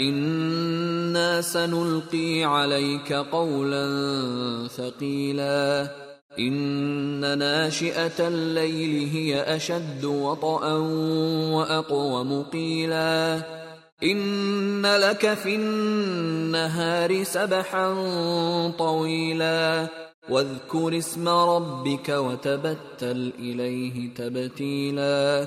أنا سنلقي عليك قولا ثقيلا ان ناشئه الليل هي اشد وطئا واقوم قيلا ان لك في النهار سبحا طويلا واذكر اسم ربك وتبتل اليه تبتيلا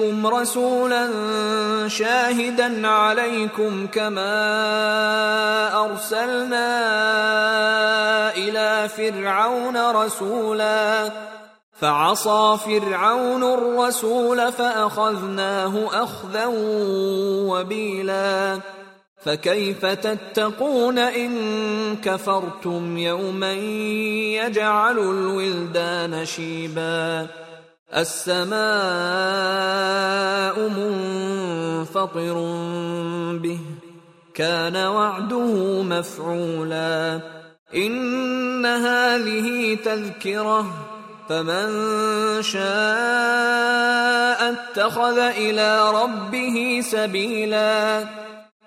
اليكم رسولا شاهدا عليكم كما أرسلنا إلى فرعون رسولا. فعصى فرعون الرسول فأخذناه أخذا وبيلا. فكيف تتقون إن كفرتم يوما يجعل الولدان شيبا؟ السماء منفطر به كان وعده مفعولا. إن هذه تذكرة فمن شاء اتخذ إلى ربه سبيلا.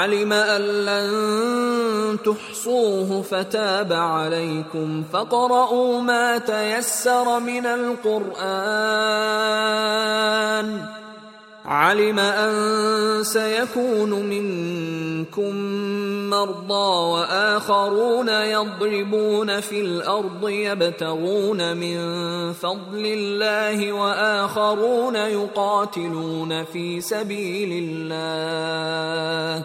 علم أن لن تحصوه فتاب عليكم فاقرؤوا ما تيسر من القرآن. علم أن سيكون منكم مرضى وآخرون يضربون في الأرض يبتغون من فضل الله وآخرون يقاتلون في سبيل الله.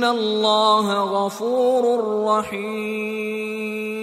ان الله غفور رحيم